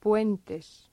puentes.